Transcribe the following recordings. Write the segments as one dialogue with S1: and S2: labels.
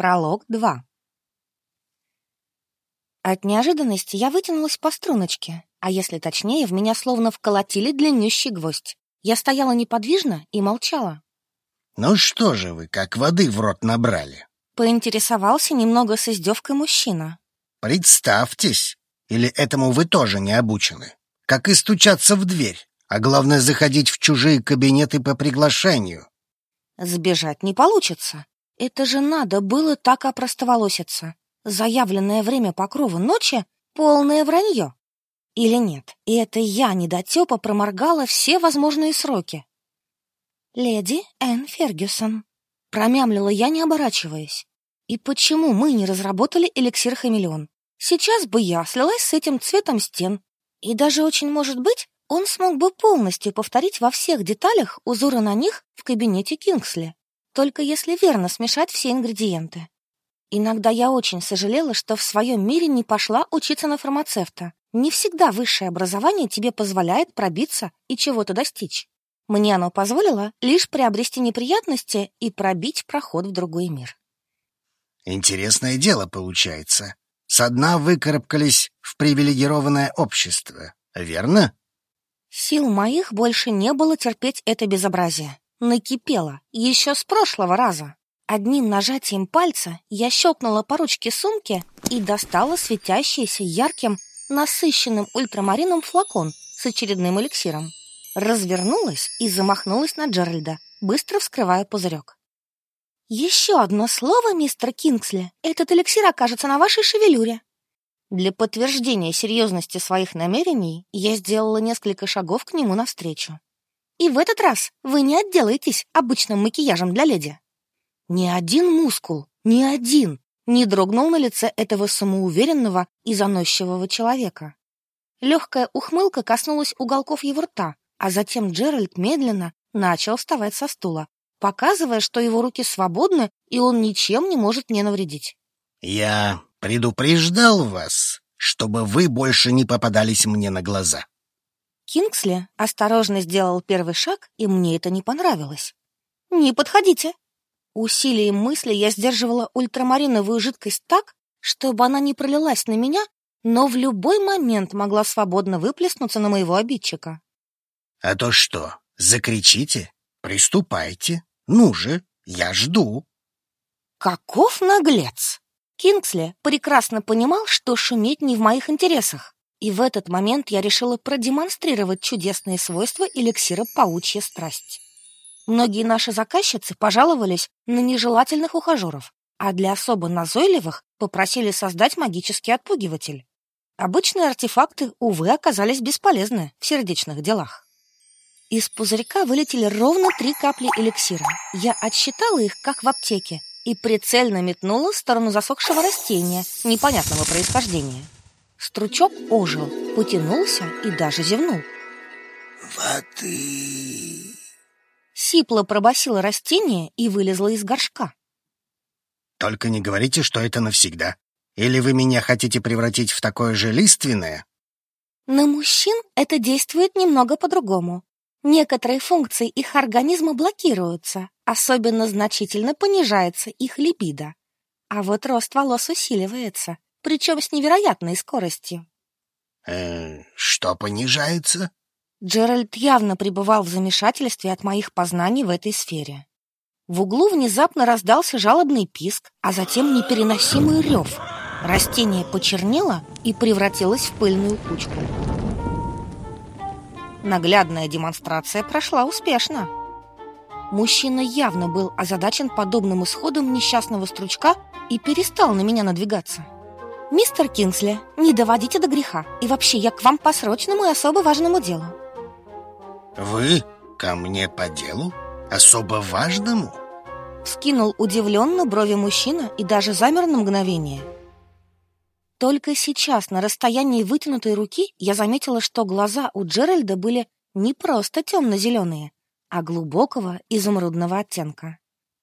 S1: Пролог 2 От неожиданности я вытянулась по струночке, а если точнее, в меня словно вколотили длиннющий гвоздь. Я стояла неподвижно и молчала.
S2: «Ну что же вы, как воды в рот набрали?»
S1: Поинтересовался немного с издевкой мужчина.
S2: «Представьтесь, или этому вы тоже не обучены? Как и стучаться в дверь, а главное заходить в чужие кабинеты по приглашению».
S1: Сбежать не получится. Это же надо было так опростоволоситься. Заявленное время покрова ночи — полное вранье. Или нет, и это я, недотепа, проморгала все возможные сроки. «Леди Энн Фергюсон», — промямлила я, не оборачиваясь. «И почему мы не разработали эликсир хамелеон? Сейчас бы я слилась с этим цветом стен, и даже очень может быть, он смог бы полностью повторить во всех деталях узоры на них в кабинете Кингсли, только если верно смешать все ингредиенты. Иногда я очень сожалела, что в своем мире не пошла учиться на фармацевта. Не всегда высшее образование тебе позволяет пробиться и чего-то достичь. Мне оно позволило лишь приобрести неприятности и пробить проход в другой мир.
S2: Интересное дело получается. Со дна выкарабкались в привилегированное общество, верно?
S1: Сил моих больше не было терпеть это безобразие. Накипело, еще с прошлого раза. Одним нажатием пальца я щелкнула по ручке сумки и достала светящийся ярким, насыщенным ультрамарином флакон с очередным эликсиром развернулась и замахнулась на Джеральда, быстро вскрывая пузырек. «Еще одно слово, мистер Кингсли, этот эликсир окажется на вашей шевелюре». Для подтверждения серьезности своих намерений я сделала несколько шагов к нему навстречу. «И в этот раз вы не отделаетесь обычным макияжем для леди». Ни один мускул, ни один не дрогнул на лице этого самоуверенного и заносчивого человека. Легкая ухмылка коснулась уголков его рта, а затем Джеральд медленно начал вставать со стула, показывая, что его руки свободны, и он ничем не может мне навредить.
S2: «Я предупреждал вас, чтобы вы больше не попадались мне на глаза».
S1: Кингсли осторожно сделал первый шаг, и мне это не понравилось. «Не подходите!» Усилием мысли я сдерживала ультрамариновую жидкость так, чтобы она не пролилась на меня, но в любой момент могла свободно выплеснуться на моего обидчика.
S2: А то что, закричите? Приступайте. Ну же, я жду.
S1: Каков наглец! Кингсли прекрасно понимал, что шуметь не в моих интересах. И в этот момент я решила продемонстрировать чудесные свойства эликсира паучья страсть. Многие наши заказчицы пожаловались на нежелательных ухажеров, а для особо назойливых попросили создать магический отпугиватель. Обычные артефакты, увы, оказались бесполезны в сердечных делах. Из пузырька вылетели ровно три капли эликсира. Я отсчитала их, как в аптеке, и прицельно метнула в сторону засохшего растения непонятного происхождения. Стручок ожил, потянулся и даже зевнул.
S2: «Воды!»
S1: Сипло пробасило растение и вылезло из горшка.
S2: «Только не говорите, что это навсегда. Или вы меня хотите превратить в такое же лиственное?»
S1: На мужчин это действует немного по-другому. Некоторые функции их организма блокируются, особенно значительно понижается их либидо. А вот рост волос усиливается, причем с невероятной скоростью.
S2: Э, что понижается?
S1: Джеральд явно пребывал в замешательстве от моих познаний в этой сфере. В углу внезапно раздался жалобный писк, а затем непереносимый рев. Растение почернело и превратилось в пыльную кучку. Наглядная демонстрация прошла успешно. Мужчина явно был озадачен подобным исходом несчастного стручка и перестал на меня надвигаться. «Мистер Кингсли, не доводите до греха, и вообще я к вам по срочному и особо важному делу».
S2: «Вы ко мне по делу? Особо важному?»
S1: Скинул удивленно брови мужчина и даже замер на мгновение. Только сейчас, на расстоянии вытянутой руки, я заметила, что глаза у Джеральда были не просто темно-зеленые, а глубокого изумрудного оттенка.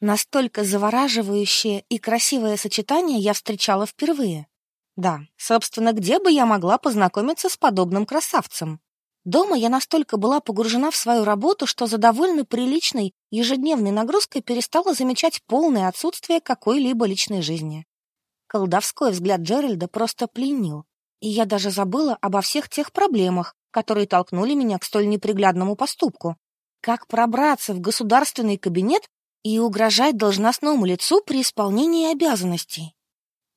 S1: Настолько завораживающее и красивое сочетание я встречала впервые. Да, собственно, где бы я могла познакомиться с подобным красавцем? Дома я настолько была погружена в свою работу, что за довольно приличной ежедневной нагрузкой перестала замечать полное отсутствие какой-либо личной жизни. Колдовской взгляд Джеральда просто пленил, и я даже забыла обо всех тех проблемах, которые толкнули меня к столь неприглядному поступку. Как пробраться в государственный кабинет и угрожать должностному лицу при исполнении обязанностей?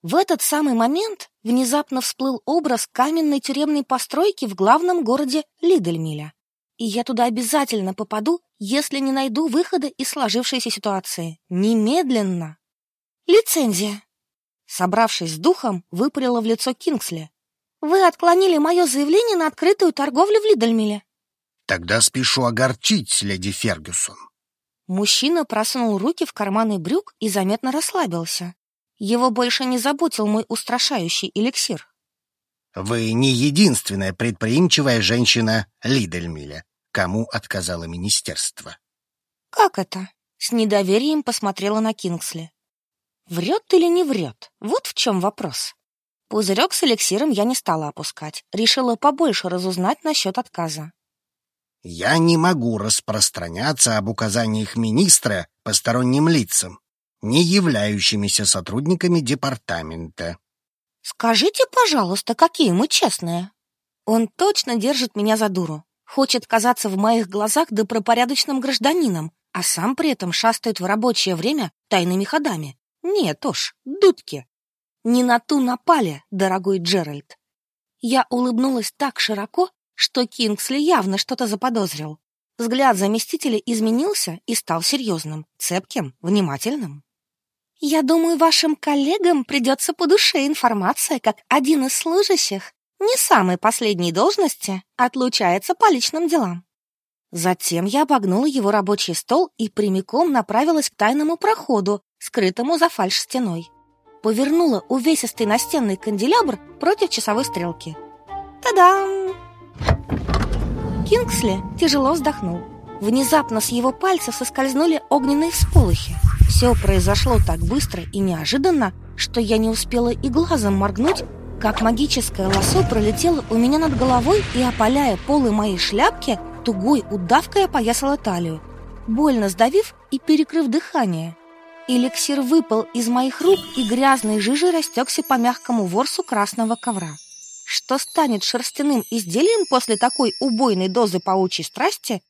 S1: В этот самый момент внезапно всплыл образ каменной тюремной постройки в главном городе Лидельмиля. И я туда обязательно попаду, если не найду выхода из сложившейся ситуации. Немедленно. Лицензия. Собравшись с духом, выпалила в лицо Кингсли. Вы отклонили мое заявление на открытую торговлю в Лидельмиле.
S2: Тогда спешу огорчить леди Фергюсон.
S1: Мужчина просунул руки в карманы брюк и заметно расслабился. Его больше не заботил мой устрашающий эликсир.
S2: Вы не единственная предприимчивая женщина Лидельмиля, кому отказало министерство.
S1: Как это? С недоверием посмотрела на Кингсли. Врет или не врет? Вот в чем вопрос. Пузырек с эликсиром я не стала опускать. Решила побольше разузнать насчет отказа.
S2: Я не могу распространяться об указаниях министра посторонним лицам, не являющимися сотрудниками департамента.
S1: Скажите, пожалуйста, какие мы честные. Он точно держит меня за дуру. Хочет казаться в моих глазах добропорядочным гражданином, а сам при этом шастает в рабочее время тайными ходами. Нет уж, дудки. Не на ту напали, дорогой Джеральд. Я улыбнулась так широко, что Кингсли явно что-то заподозрил. Взгляд заместителя изменился и стал серьезным, цепким, внимательным. Я думаю, вашим коллегам придется по душе информация, как один из служащих не самой последней должности отлучается по личным делам. Затем я обогнула его рабочий стол и прямиком направилась к тайному проходу, скрытому за фальш-стеной. Повернула увесистый настенный канделябр против часовой стрелки. Та-дам! Кингсли тяжело вздохнул. Внезапно с его пальцев соскользнули огненные всполохи. Все произошло так быстро и неожиданно, что я не успела и глазом моргнуть, как магическое лосо пролетело у меня над головой и, опаляя полы моей шляпки, тугой удавкой опоясала талию, больно сдавив и перекрыв дыхание. Эликсир выпал из моих рук и грязной жижей растекся по мягкому ворсу красного ковра. Что станет шерстяным изделием после такой убойной дозы паучьей страсти,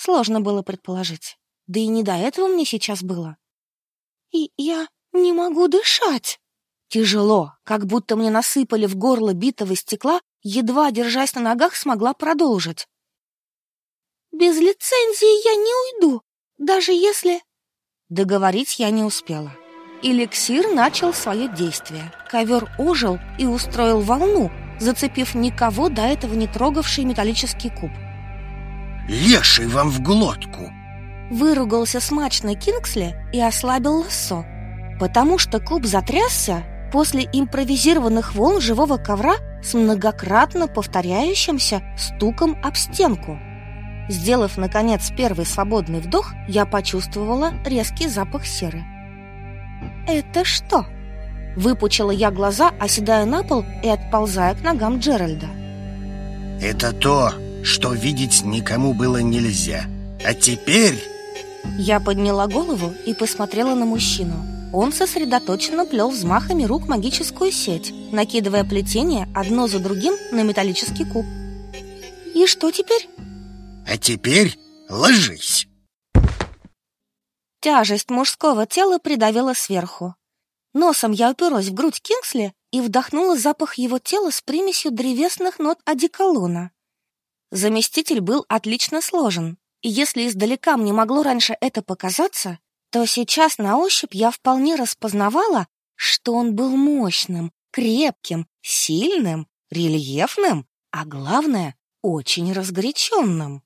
S1: сложно было предположить. Да и не до этого мне сейчас было. И я не могу дышать. Тяжело, как будто мне насыпали в горло битого стекла, едва держась на ногах, смогла продолжить. Без лицензии я не уйду, даже если... Договорить я не успела. Эликсир начал свое действие. Ковер ожил и устроил волну, зацепив никого до этого не трогавший металлический куб.
S2: «Леший вам в глотку!»
S1: Выругался смачно Кингсли и ослабил лассо, потому что куб затрясся после импровизированных волн живого ковра с многократно повторяющимся стуком об стенку. Сделав, наконец, первый свободный вдох, я почувствовала резкий запах серы. «Это что?» Выпучила я глаза, оседая на пол и отползая к ногам Джеральда.
S2: «Это то, что видеть никому было нельзя. А теперь
S1: я подняла голову и посмотрела на мужчину. Он сосредоточенно плел взмахами рук магическую сеть, накидывая плетение одно за другим на металлический куб. «И что теперь?»
S2: «А теперь ложись!»
S1: Тяжесть мужского тела придавила сверху. Носом я уперлась в грудь Кингсли и вдохнула запах его тела с примесью древесных нот одеколона. Заместитель был отлично сложен, и если издалека мне могло раньше это показаться, то сейчас на ощупь я вполне распознавала, что он был мощным, крепким, сильным, рельефным, а главное, очень разгоряченным.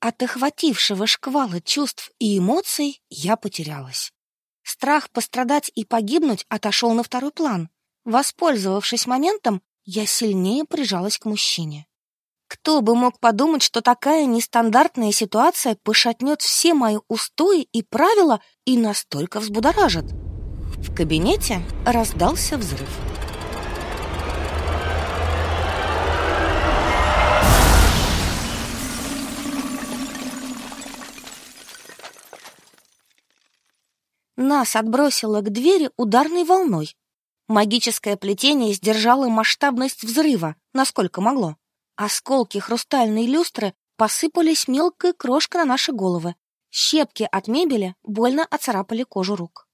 S1: От охватившего шквала чувств и эмоций я потерялась. Страх пострадать и погибнуть отошел на второй план. Воспользовавшись моментом, я сильнее прижалась к мужчине. Кто бы мог подумать, что такая нестандартная ситуация пошатнет все мои устои и правила и настолько взбудоражит? В кабинете раздался взрыв. Нас отбросило к двери ударной волной. Магическое плетение сдержало масштабность взрыва, насколько могло. Осколки хрустальной люстры посыпались мелкой крошкой на наши головы. Щепки от мебели больно оцарапали кожу рук.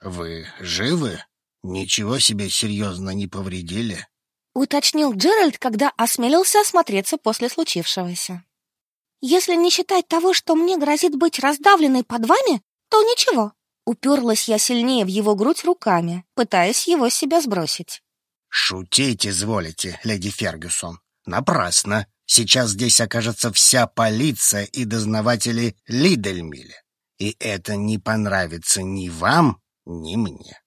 S2: «Вы живы? Ничего себе серьезно не повредили?»
S1: Уточнил Джеральд, когда осмелился осмотреться после случившегося. «Если не считать того, что мне грозит быть раздавленной под вами, то ничего». Уперлась я сильнее в его грудь руками, пытаясь его себя сбросить.
S2: «Шутить изволите, леди Фергюсон. Напрасно. Сейчас здесь окажется вся полиция и дознаватели Лидельмиля. И это не понравится ни вам, ни мне.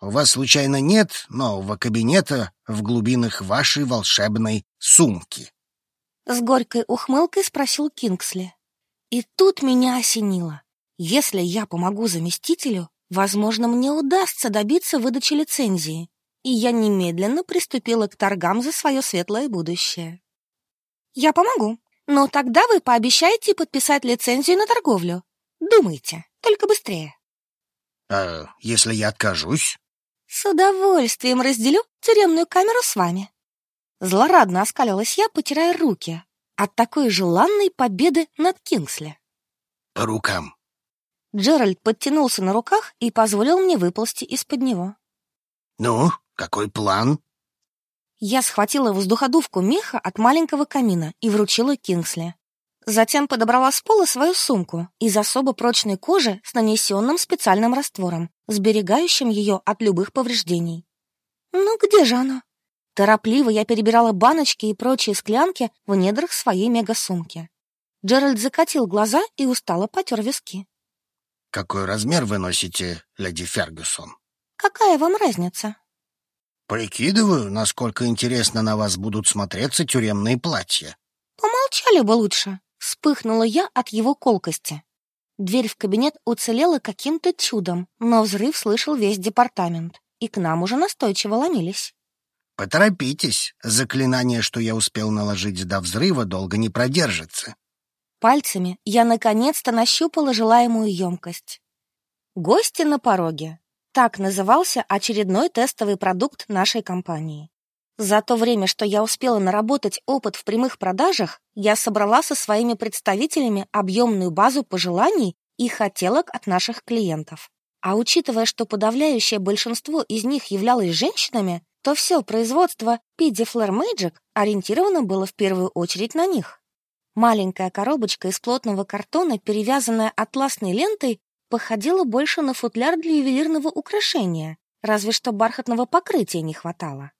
S2: У вас, случайно, нет нового кабинета в глубинах вашей волшебной сумки?»
S1: С горькой ухмылкой спросил Кингсли. И тут меня осенило. Если я помогу заместителю, возможно, мне удастся добиться выдачи лицензии. И я немедленно приступила к торгам за свое светлое будущее. Я помогу, но тогда вы пообещаете подписать лицензию на торговлю. Думайте, только быстрее.
S2: А если я откажусь?
S1: С удовольствием разделю тюремную камеру с вами. Злорадно оскалилась я, потирая руки от такой желанной победы над Кингсли.
S2: По рукам.
S1: Джеральд подтянулся на руках и позволил мне выползти из-под него.
S2: «Ну, какой план?»
S1: Я схватила воздуходувку меха от маленького камина и вручила Кингсли. Затем подобрала с пола свою сумку из особо прочной кожи с нанесенным специальным раствором, сберегающим ее от любых повреждений. «Ну где же оно?» Торопливо я перебирала баночки и прочие склянки в недрах своей мегасумки. Джеральд закатил глаза и устало потер виски.
S2: «Какой размер вы носите, леди Фергюсон?»
S1: «Какая вам разница?»
S2: «Прикидываю, насколько интересно на вас будут смотреться тюремные платья».
S1: «Помолчали бы лучше», — вспыхнула я от его колкости. Дверь в кабинет уцелела каким-то чудом, но взрыв слышал весь департамент, и к нам уже настойчиво ломились.
S2: «Поторопитесь, заклинание, что я успел наложить до взрыва, долго не продержится».
S1: Пальцами я наконец-то нащупала желаемую емкость. Гости на пороге. Так назывался очередной тестовый продукт нашей компании. За то время, что я успела наработать опыт в прямых продажах, я собрала со своими представителями объемную базу пожеланий и хотелок от наших клиентов. А учитывая, что подавляющее большинство из них являлось женщинами, то все производство PD Flare Magic ориентировано было в первую очередь на них. Маленькая коробочка из плотного картона, перевязанная атласной лентой, походила больше на футляр для ювелирного украшения, разве что бархатного покрытия не хватало.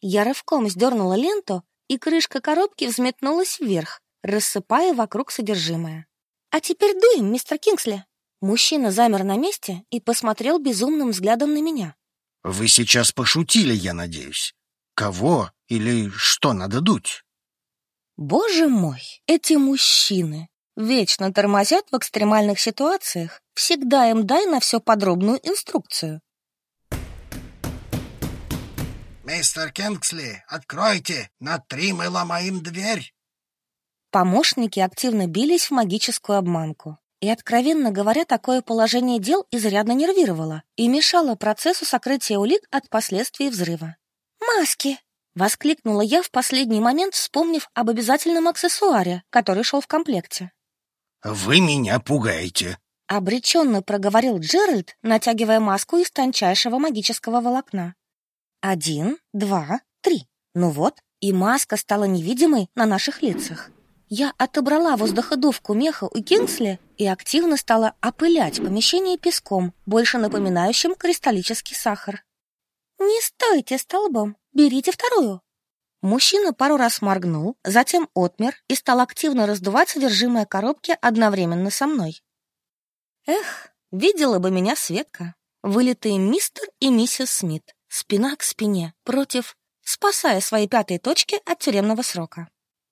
S1: Я рывком сдернула ленту, и крышка коробки взметнулась вверх, рассыпая вокруг содержимое. «А теперь дуем, мистер Кингсли!» Мужчина замер на месте и посмотрел безумным взглядом на меня.
S2: «Вы сейчас пошутили, я надеюсь. Кого или что надо дуть?»
S1: Боже мой, эти мужчины вечно тормозят в экстремальных ситуациях. Всегда им дай на все подробную инструкцию.
S2: «Мистер Кингсли, откройте! На три мы ломаем дверь!»
S1: Помощники активно бились в магическую обманку. И, откровенно говоря, такое положение дел изрядно нервировало и мешало процессу сокрытия улик от последствий взрыва. «Маски!» — воскликнула я в последний момент, вспомнив об обязательном аксессуаре, который шел в комплекте.
S2: «Вы меня пугаете!»
S1: — обреченно проговорил Джеральд, натягивая маску из тончайшего магического волокна. Один, два, три. Ну вот, и маска стала невидимой на наших лицах. Я отобрала воздуходувку меха у Кингсли и активно стала опылять помещение песком, больше напоминающим кристаллический сахар. «Не стойте столбом, берите вторую!» Мужчина пару раз моргнул, затем отмер и стал активно раздувать содержимое коробки одновременно со мной. Эх, видела бы меня Светка, вылитые мистер и миссис Смит спина к спине, против, спасая свои пятые точки от тюремного срока.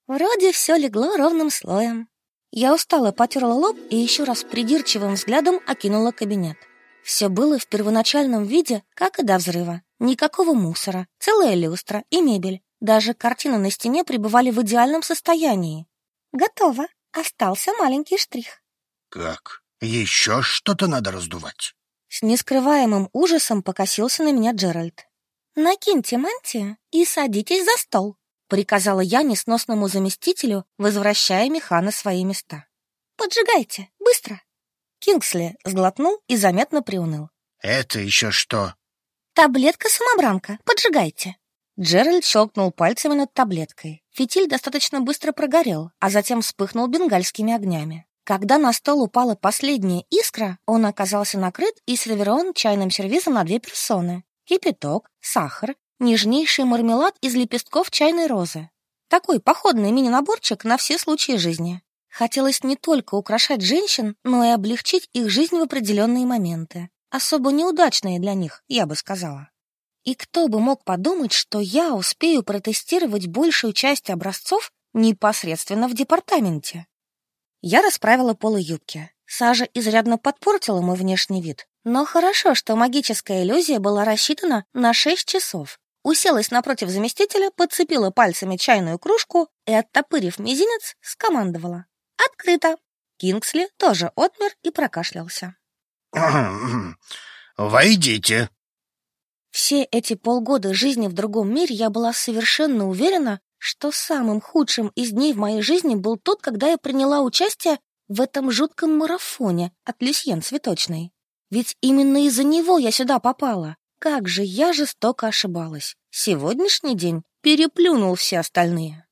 S1: Вроде все легло ровным слоем. Я устало потерла лоб и еще раз придирчивым взглядом окинула кабинет. Все было в первоначальном виде, как и до взрыва. Никакого мусора, целая люстра и мебель. Даже картины на стене пребывали в идеальном состоянии. Готово. Остался маленький штрих.
S2: Как? Еще что-то надо раздувать.
S1: С нескрываемым ужасом покосился на меня Джеральд. «Накиньте мантию и садитесь за стол», — приказала я несносному заместителю, возвращая меха на свои места. «Поджигайте, быстро!» Кингсли сглотнул и заметно приуныл.
S2: «Это еще что?»
S1: «Таблетка-самобранка, поджигайте!» Джеральд щелкнул пальцами над таблеткой. Фитиль достаточно быстро прогорел, а затем вспыхнул бенгальскими огнями. Когда на стол упала последняя искра, он оказался накрыт и сервирован чайным сервизом на две персоны. Кипяток, сахар, нежнейший мармелад из лепестков чайной розы. Такой походный мини-наборчик на все случаи жизни. Хотелось не только украшать женщин, но и облегчить их жизнь в определенные моменты. Особо неудачные для них, я бы сказала. И кто бы мог подумать, что я успею протестировать большую часть образцов непосредственно в департаменте? Я расправила полы юбки. Сажа изрядно подпортила мой внешний вид. Но хорошо, что магическая иллюзия была рассчитана на шесть часов. Уселась напротив заместителя, подцепила пальцами чайную кружку и, оттопырив мизинец, скомандовала. «Открыто!» Кингсли тоже отмер и прокашлялся.
S2: «Войдите!»
S1: Все эти полгода жизни в другом мире я была совершенно уверена, что самым худшим из дней в моей жизни был тот, когда я приняла участие в этом жутком марафоне от Люсьен Цветочной. Ведь именно из-за него я сюда попала. Как же я жестоко ошибалась. Сегодняшний день переплюнул все остальные.